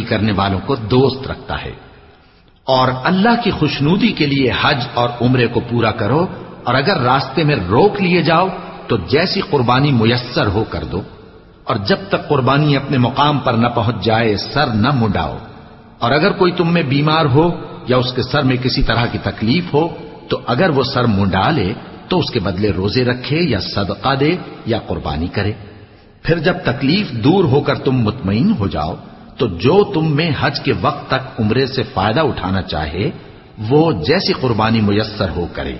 نیکی کرنے والوں کو دوست رکھتا ہے۔ اور اللہ کی خوشنودی کے لیے حج اور عمرے کو پورا کرو، اور اگر راستے میں روک لیے جاؤ، تو جیسی قربانی میسر ہو کر دو۔ اور جب تک قربانی اپنے مقام پر نہ پہنچ جائے، سر نہ منڈاؤ اور اگر کوئی تم میں بیمار ہو یا اس کے سر میں کسی طرح کی تکلیف ہو، تو اگر وہ سر منڈا لے، تو اس کے بدلے روزے رکھے یا صدقہ دے یا قربانی کرے۔ پھر جب تکلیف دور ہو کر تم مطمئن ہو جاؤ تو جو تم میں حج کے وقت تک عمرے سے فائدہ اٹھانا چاہے، وہ جیسی قربانی میسر ہو کرے۔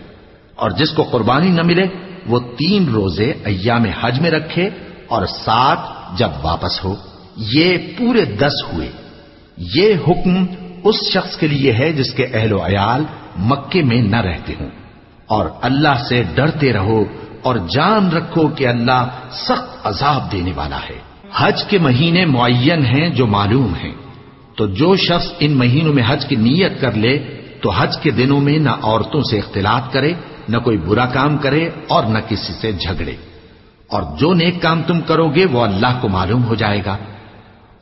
اور جس کو قربانی نہ ملے، وہ تین روزے ایام حج میں رکھے اور سات جب واپس ہو۔ یہ پورے دس ہوئے۔ یہ حکم اس شخص کے لیے ہے جس کے اہل و عیال مکے میں نہ رہتے ہوں۔ اور اللہ سے ڈرتے رہو اور جان رکھو کہ اللہ سخت عذاب دینے والا ہے۔ حج کے مہینے معین ہیں جو معلوم ہیں۔ تو جو شخص ان مہینوں میں حج کی نیت کر لے، تو حج کے دنوں میں نہ عورتوں سے اختلاط کرے، نہ کوئی برا کام کرے اور نہ کسی سے جھگڑے۔ اور جو نیک کام تم کرو گے، وہ اللہ کو معلوم ہو جائے گا۔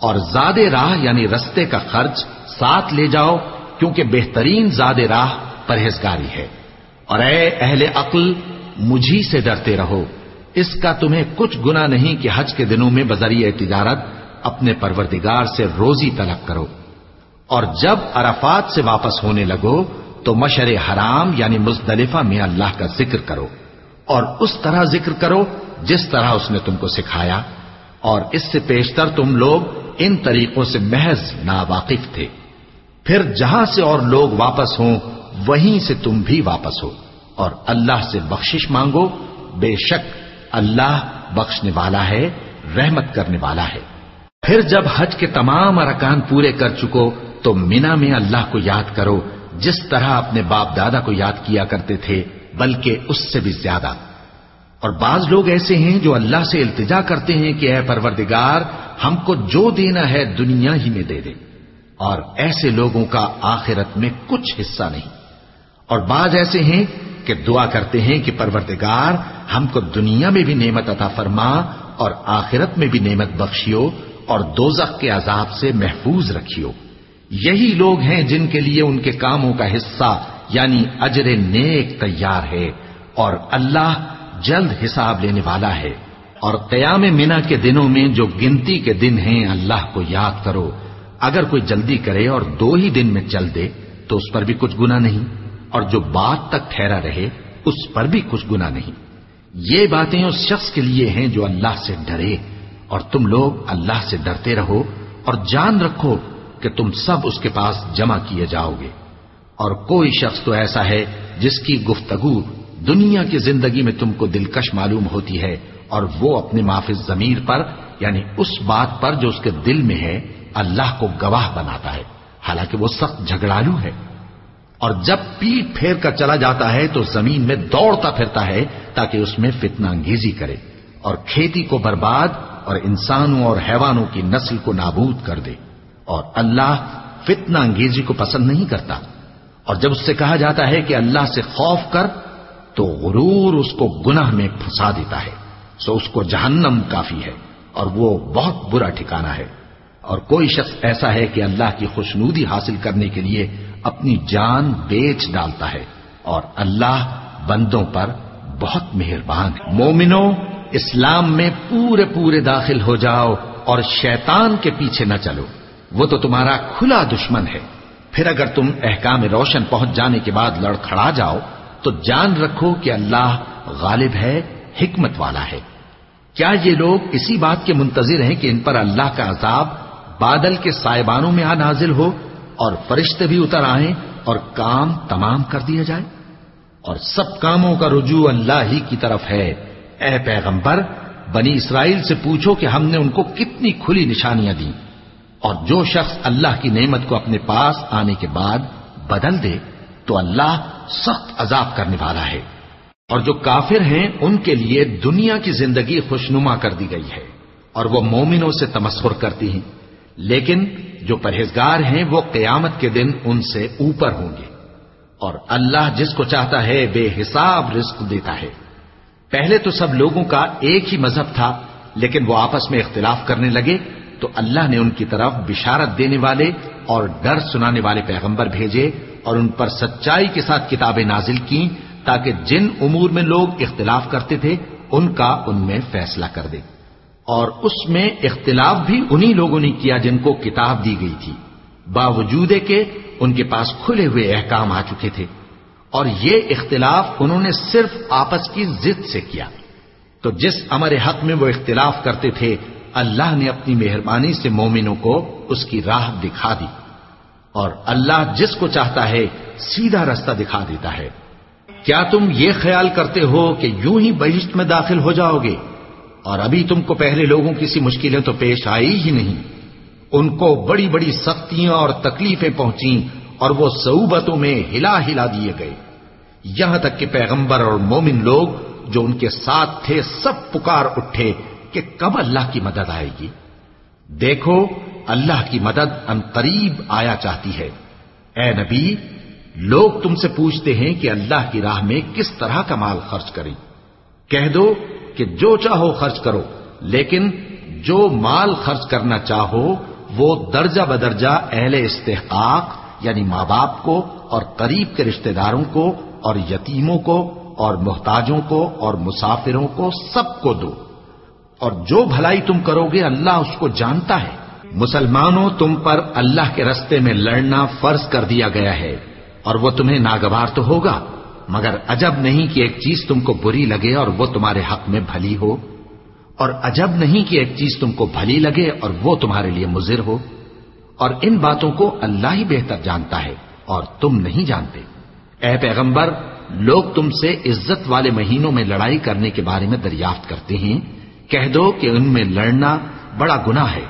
اور زاد راہ یعنی رستے کا خرچ ساتھ لے جاؤ، کیونکہ بہترین زاد راہ پرہیزگاری ہے۔ اور اے اہل عقل، مجھی سے ڈرتے رہو۔ اس کا تمہیں کچھ گنا نہیں کہ حج کے دنوں میں بذریعہ تجارت اپنے پروردگار سے روزی طلب کرو۔ اور جب عرفات سے واپس ہونے لگو تو مشر حرام یعنی مزدلفہ میں اللہ کا ذکر کرو اور اس طرح ذکر کرو جس طرح اس نے تم کو سکھایا۔ اور اس سے پیشتر تم لوگ ان طریقوں سے محض ناواقف تھے۔ پھر جہاں سے اور لوگ واپس ہوں، وہیں سے تم بھی واپس ہو۔ اور اللہ سے بخشش مانگو، بے شک اللہ بخشنے والا ہے، رحمت کرنے والا ہے۔ پھر جب حج کے تمام ارکان پورے کر چکو، تو مینا میں اللہ کو یاد کرو، جس طرح اپنے باپ دادا کو یاد کیا کرتے تھے، بلکہ اس سے بھی زیادہ۔ اور بعض لوگ ایسے ہیں جو اللہ سے التجا کرتے ہیں کہ، اے پروردگار، ہم کو جو دینا ہے، دنیا ہی میں دے دے۔ اور ایسے لوگوں کا آخرت میں کچھ حصہ نہیں۔ اور بعض ایسے ہیں کہ دعا کرتے ہیں کہ پروردگار ہم کو دنیا میں بھی نعمت عطا فرما اور آخرت میں بھی نعمت بخشیو اور دوزخ کے عذاب سے محفوظ رکھیو۔ یہی لوگ ہیں جن کے لیے ان کے کاموں کا حصہ یعنی اجر نیک تیار ہے اور اللہ جلد حساب لینے والا ہے۔ اور قیام منا کے دنوں میں جو گنتی کے دن ہیں اللہ کو یاد کرو۔ اگر کوئی جلدی کرے اور دو ہی دن میں چل دے تو اس پر بھی کچھ گنا نہیں۔ اور جو بات تک ٹھہرا رہے، اس پر بھی کچھ گنا نہیں۔ یہ باتیں اس شخص کے لیے ہیں جو اللہ سے ڈرے۔ اور تم لوگ اللہ سے ڈرتے رہو اور جان رکھو کہ تم سب اس کے پاس جمع کیے جاؤ گے۔ اور کوئی شخص تو ایسا ہے جس کی گفتگو دنیا کی زندگی میں تم کو دلکش معلوم ہوتی ہے اور وہ اپنے معافظ ضمیر پر یعنی اس بات پر جو اس کے دل میں ہے، اللہ کو گواہ بناتا ہے۔ حالانکہ وہ سخت جھگڑالو ہے۔ اور جب پیٹ پھیر کر چلا جاتا ہے تو زمین میں دوڑتا پھرتا ہے تاکہ اس میں فتنہ انگیزی کرے اور کھیتی کو برباد اور انسانوں اور حیوانوں کی نسل کو نابود کر دے اور اللہ فتنہ انگیزی کو پسند نہیں کرتا اور جب اس سے کہا جاتا ہے کہ اللہ سے خوف کر تو غرور اس کو گناہ میں پھنسا دیتا ہے سو اس کو جہنم کافی ہے اور وہ بہت برا ٹھکانہ ہے اور کوئی شخص ایسا ہے کہ اللہ کی خوشنودی حاصل کرنے کے لیے اپنی جان بیچ ڈالتا ہے اور اللہ بندوں پر بہت مہربان ہے۔ مومنو، اسلام میں پورے پورے داخل ہو جاؤ اور شیطان کے پیچھے نہ چلو۔ وہ تو تمہارا کھلا دشمن ہے۔ پھر اگر تم احکام روشن پہنچ جانے کے بعد لڑکھڑا جاؤ، تو جان رکھو کہ اللہ غالب ہے، حکمت والا ہے۔ کیا یہ لوگ اسی بات کے منتظر ہیں کہ ان پر اللہ کا عذاب بادل کے سائبانوں میں آ نازل ہو؟ اور فرشتے بھی اتر آئیں اور کام تمام کر دیا جائے۔ اور سب کاموں کا رجوع اللہ ہی کی طرف ہے۔ اے پیغمبر، بنی اسرائیل سے پوچھو کہ ہم نے ان کو کتنی کھلی نشانیاں دی اور جو شخص اللہ کی نعمت کو اپنے پاس آنے کے بعد بدل دے، تو اللہ سخت عذاب کرنے والا ہے۔ اور جو کافر ہیں، ان کے لیے دنیا کی زندگی خوشنما کر دی گئی ہے۔ اور وہ مومنوں سے تمسخر کرتی ہیں۔ لیکن جو پرہیزگار ہیں وہ قیامت کے دن ان سے اوپر ہوں گے۔ اور اللہ جس کو چاہتا ہے بے حساب رزق دیتا ہے۔ پہلے تو سب لوگوں کا ایک ہی مذہب تھا، لیکن وہ آپس میں اختلاف کرنے لگے۔ تو اللہ نے ان کی طرف بشارت دینے والے اور ڈر سنانے والے پیغمبر بھیجے اور ان پر سچائی کے ساتھ کتابیں نازل کی تاکہ جن امور میں لوگ اختلاف کرتے تھے، ان کا ان میں فیصلہ کر دے۔ اور اس میں اختلاف بھی انہی لوگوں نے کیا جن کو کتاب دی گئی تھی، باوجود کہ ان کے پاس کھلے ہوئے احکام آ چکے تھے۔ اور یہ اختلاف انہوں نے صرف آپس کی ضد سے کیا۔ تو جس امر حق میں وہ اختلاف کرتے تھے، اللہ نے اپنی مہربانی سے مومنوں کو اس کی راہ دکھا دی۔ اور اللہ جس کو چاہتا ہے، سیدھا رستہ دکھا دیتا ہے۔ کیا تم یہ خیال کرتے ہو کہ یوں ہی بہشت میں داخل ہو جاؤ گے؟ اور ابھی تم کو پہلے لوگوں کی سی مشکلیں تو پیش آئی ہی نہیں۔ ان کو بڑی بڑی سختیاں اور تکلیفیں پہنچی اور وہ سعوبتوں میں ہلا ہلا دیے گئے۔ یہاں تک کہ پیغمبر اور مومن لوگ جو ان کے ساتھ تھے سب پکار اٹھے کہ کب اللہ کی مدد آئے گی۔ دیکھو، اللہ کی مدد ان قریب آیا چاہتی ہے۔ اے نبی، لوگ تم سے پوچھتے ہیں کہ اللہ کی راہ میں کس طرح کا مال خرچ کریں۔ کہہ دو کہ جو چاہو خرچ کرو، لیکن جو مال خرچ کرنا چاہو، وہ درجہ بدرجہ اہل استحقاق یعنی ماں باپ کو اور قریب کے رشتہ داروں کو اور یتیموں کو اور محتاجوں کو اور مسافروں کو سب کو دو۔ اور جو بھلائی تم کرو گے، اللہ اس کو جانتا ہے۔ مسلمانوں، تم پر اللہ کے رستے میں لڑنا فرض کر دیا گیا ہے اور وہ تمہیں ناگوار تو ہوگا۔ مگر عجب نہیں کہ ایک چیز تم کو بری لگے اور وہ تمہارے حق میں بھلی ہو، اور عجب نہیں کہ ایک چیز تم کو بھلی لگے اور وہ تمہارے لیے مضر ہو۔ اور ان باتوں کو اللہ ہی بہتر جانتا ہے اور تم نہیں جانتے۔ اے پیغمبر، لوگ تم سے عزت والے مہینوں میں لڑائی کرنے کے بارے میں دریافت کرتے ہیں۔ کہہ دو کہ ان میں لڑنا بڑا گناہ ہے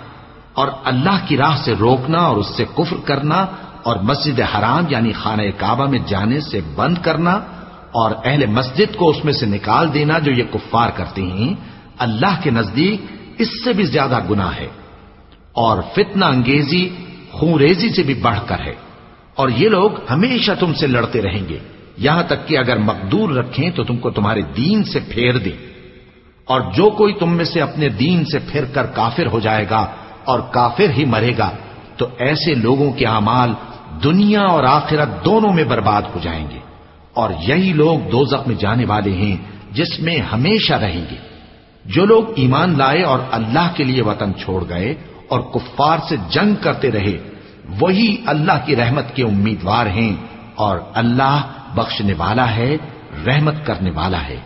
اور اللہ کی راہ سے روکنا اور اس سے کفر کرنا اور مسجد حرام یعنی خانہ کعبہ میں جانے سے بند کرنا اور اہل مسجد کو اس میں سے نکال دینا جو یہ کفار کرتے ہیں، اللہ کے نزدیک اس سے بھی زیادہ گناہ ہے اور فتنہ انگیزی، خونریزی سے بھی بڑھ کر ہے۔ اور یہ لوگ ہمیشہ تم سے لڑتے رہیں گے۔ یہاں تک کہ اگر مقدور رکھیں تو تم کو تمہارے دین سے پھیر دیں۔ اور جو کوئی تم میں سے اپنے دین سے پھر کر کافر ہو جائے گا اور کافر ہی مرے گا، تو ایسے لوگوں کے اعمال دنیا اور آخرت دونوں میں برباد ہو جائیں گے اور یہی لوگ دو میں جانے والے ہیں جس میں ہمیشہ رہیں گے۔ جو لوگ ایمان لائے اور اللہ کے لیے وطن چھوڑ گئے اور کفار سے جنگ کرتے رہے، وہی اللہ کی رحمت کے امیدوار ہیں اور اللہ بخشنے والا ہے، رحمت کرنے والا ہے۔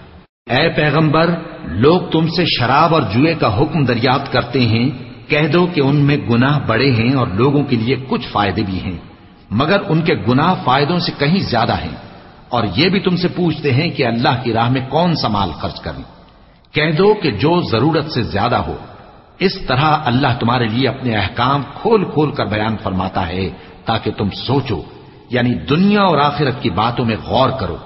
اے پیغمبر، لوگ تم سے شراب اور جوئے کا حکم دریافت کرتے ہیں، کہہ دو کہ ان میں گناہ بڑے ہیں اور لوگوں کے لیے کچھ فائدے بھی ہیں۔ مگر ان کے گناہ فائدوں سے کہیں زیادہ ہیں۔ اور یہ بھی تم سے پوچھتے ہیں کہ اللہ کی راہ میں کون سا مال خرچ کریں کہہ دو کہ جو ضرورت سے زیادہ ہو، اس طرح اللہ تمہارے لیے اپنے احکام کھول کھول کر بیان فرماتا ہے تاکہ تم سوچو یعنی دنیا اور آخرت کی باتوں میں غور کرو۔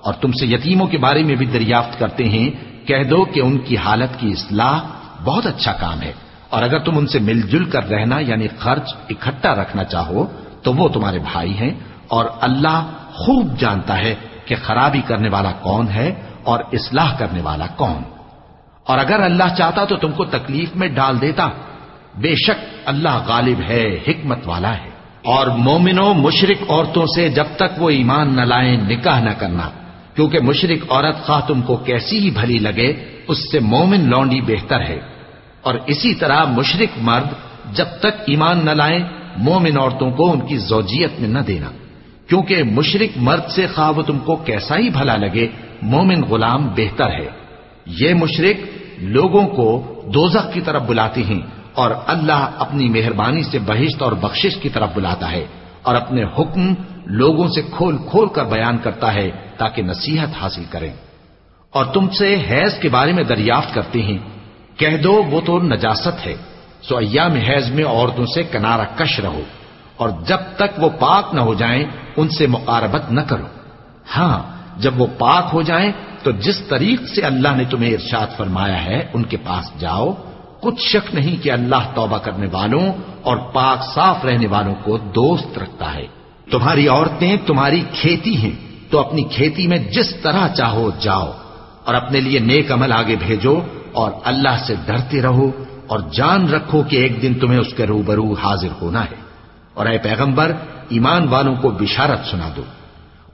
اور تم سے یتیموں کے بارے میں بھی دریافت کرتے ہیں، کہہ دو کہ ان کی حالت کی اصلاح بہت اچھا کام ہے۔ اور اگر تم ان سے مل جل کر رہنا یعنی خرچ اکٹھا رکھنا چاہو تو وہ تمہارے بھائی ہیں اور اللہ خوب جانتا ہے کہ خرابی کرنے والا کون ہے اور اصلاح کرنے والا کون۔ اور اگر اللہ چاہتا تو تم کو تکلیف میں ڈال دیتا۔ بے شک اللہ غالب ہے، حکمت والا ہے۔ اور مومنوں مشرق عورتوں سے جب تک وہ ایمان نہ لائیں، نکاح نہ کرنا۔ کیونکہ مشرق عورت خواہ تم کو کیسی ہی بھلی لگے، اس سے مومن لونڈی بہتر ہے۔ اور اسی طرح مشرق مرد جب تک ایمان نہ لائیں مومن عورتوں کو ان کی زوجیت میں نہ دینا۔ کیونکہ مشرق مرد سے خواہ وہ تم کو کیسا ہی بھلا لگے، مومن غلام بہتر ہے۔ یہ مشرق لوگوں کو دوزخ کی طرف بلاتے ہیں اور اللہ اپنی مہربانی سے بہشت اور بخشش کی طرف بلاتا ہے اور اپنے حکم لوگوں سے کھول کھول کر بیان کرتا ہے تاکہ نصیحت حاصل کریں۔ اور تم سے حیض کے بارے میں دریافت کرتے ہیں۔ کہہ دو وہ تو نجاست ہے۔ سو ایام حیض میں عورتوں سے کنارہ کش رہو اور جب تک وہ پاک نہ ہو جائیں، ان سے مقاربت نہ کرو۔ ہاں جب وہ پاک ہو جائیں، تو جس طریق سے اللہ نے تمہیں ارشاد فرمایا ہے، ان کے پاس جاؤ۔ کچھ شک نہیں کہ اللہ توبہ کرنے والوں اور پاک صاف رہنے والوں کو دوست رکھتا ہے۔ تمہاری عورتیں تمہاری کھیتی ہیں، تو اپنی کھیتی میں جس طرح چاہو جاؤ اور اپنے لیے نیک عمل آگے بھیجو اور اللہ سے ڈرتے رہو۔ اور جان رکھو کہ ایک دن تمہیں اس کے روبرو حاضر ہونا ہے۔ اور اے پیغمبر، ایمان والوں کو بشارت سنا دو۔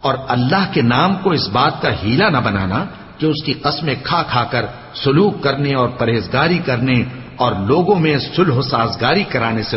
اور اللہ کے نام کو اس بات کا ہیلا نہ بنانا کہ اس کی قسمیں کھا کھا کر سلوک کرنے اور پرہیزگاری کرنے اور لوگوں میں سلح و سازگاری کرانے سے